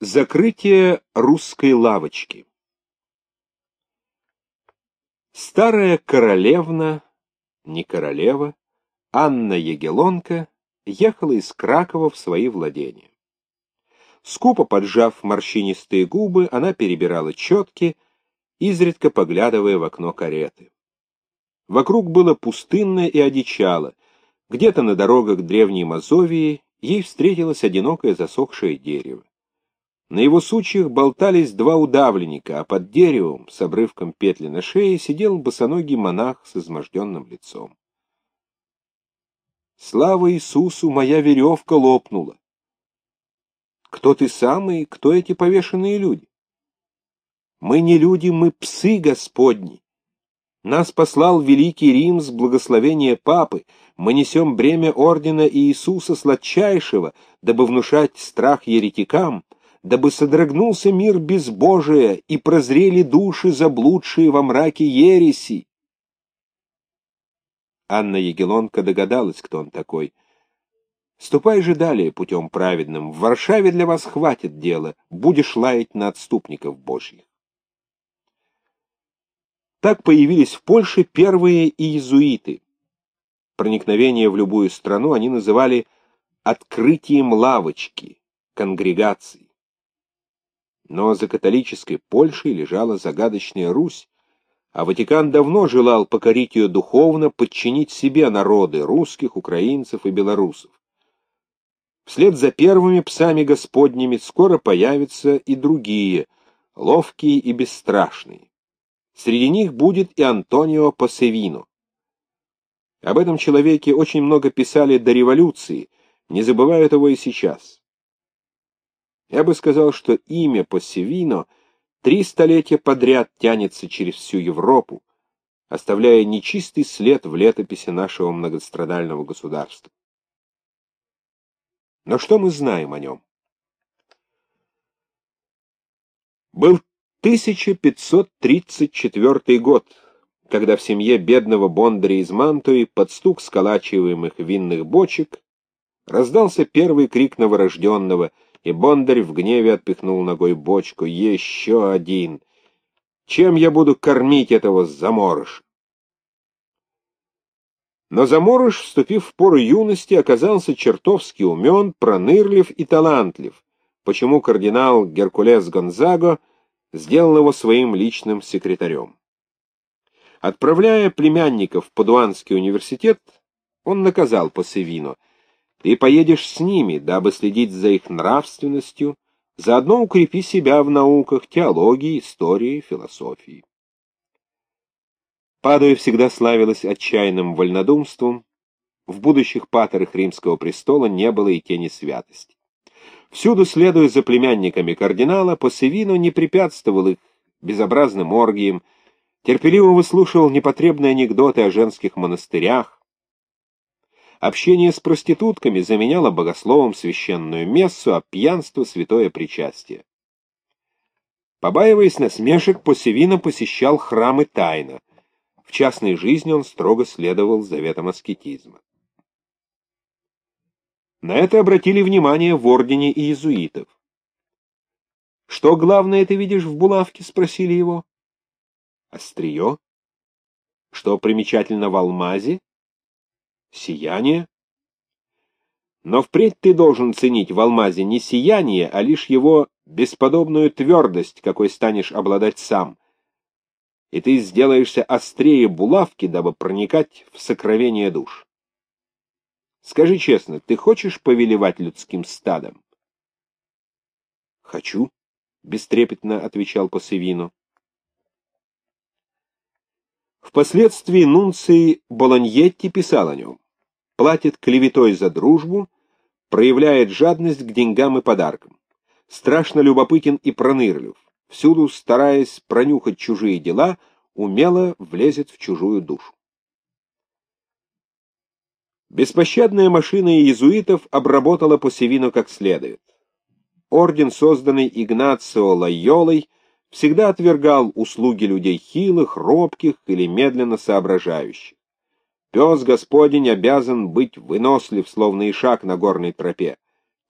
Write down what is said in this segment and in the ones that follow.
Закрытие русской лавочки Старая королевна, не королева, Анна Егелонка ехала из Кракова в свои владения. Скупо поджав морщинистые губы, она перебирала четки, изредка поглядывая в окно кареты. Вокруг было пустынно и одичало. Где-то на дорогах древней Мазовии ей встретилось одинокое засохшее дерево. На его сучьях болтались два удавленника, а под деревом, с обрывком петли на шее, сидел босоногий монах с изможденным лицом. «Слава Иисусу, моя веревка лопнула!» «Кто ты сам и кто эти повешенные люди?» «Мы не люди, мы псы Господни!» Нас послал Великий Рим с благословения Папы. Мы несем бремя ордена Иисуса Сладчайшего, дабы внушать страх еретикам, дабы содрогнулся мир безбожия и прозрели души, заблудшие во мраке ереси. Анна Егелонка догадалась, кто он такой. «Ступай же далее путем праведным. В Варшаве для вас хватит дела. Будешь лаять на отступников божьих». Так появились в Польше первые иезуиты. Проникновение в любую страну они называли «открытием лавочки», конгрегации. Но за католической Польшей лежала загадочная Русь, а Ватикан давно желал покорить ее духовно, подчинить себе народы русских, украинцев и белорусов. Вслед за первыми псами господними скоро появятся и другие, ловкие и бесстрашные. Среди них будет и Антонио Пассевино. Об этом человеке очень много писали до революции, не забывают его и сейчас. Я бы сказал, что имя Пассивино три столетия подряд тянется через всю Европу, оставляя нечистый след в летописи нашего многострадального государства. Но что мы знаем о нем? Был 1534 год, когда в семье бедного Бондаря из Мантуи под стук сколачиваемых винных бочек раздался первый крик новорожденного — и Бондарь в гневе отпихнул ногой бочку. Еще один! Чем я буду кормить этого заморыша? Но заморыш, вступив в пору юности, оказался чертовски умен, пронырлив и талантлив, почему кардинал Геркулес Гонзаго сделал его своим личным секретарем. Отправляя племянников в Падуанский университет, он наказал Пассевино — ты поедешь с ними, дабы следить за их нравственностью, заодно укрепи себя в науках теологии, истории, философии. Падуя всегда славилась отчаянным вольнодумством, в будущих патерах римского престола не было и тени святости. Всюду, следуя за племянниками кардинала, Пассевино не препятствовал их безобразным оргиям, терпеливо выслушивал непотребные анекдоты о женских монастырях, Общение с проститутками заменяло богословом священную мессу, а пьянство — святое причастие. Побаиваясь насмешек, Посевина посещал храмы тайно. В частной жизни он строго следовал заветам аскетизма. На это обратили внимание в ордене иезуитов. «Что главное ты видишь в булавке?» — спросили его. «Острие». «Что примечательно в алмазе?» Сияние? Но впредь ты должен ценить в алмазе не сияние, а лишь его бесподобную твердость, какой станешь обладать сам. И ты сделаешься острее булавки, дабы проникать в сокровение душ. Скажи честно, ты хочешь повелевать людским стадом? Хочу, — бестрепетно отвечал Посевину. Впоследствии Нунций Болоньетти писал о нем. Платит клеветой за дружбу, проявляет жадность к деньгам и подаркам. Страшно любопытен и пронырлив. Всюду, стараясь пронюхать чужие дела, умело влезет в чужую душу. Беспощадная машина иезуитов обработала Посевину как следует. Орден, созданный Игнацио Лайолой, всегда отвергал услуги людей хилых, робких или медленно соображающих. Пес Господень обязан быть вынослив, словно ишак на горной тропе.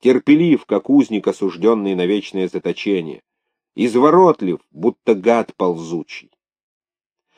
терпелив, как узник, осужденный на вечное заточение, изворотлив, будто гад ползучий.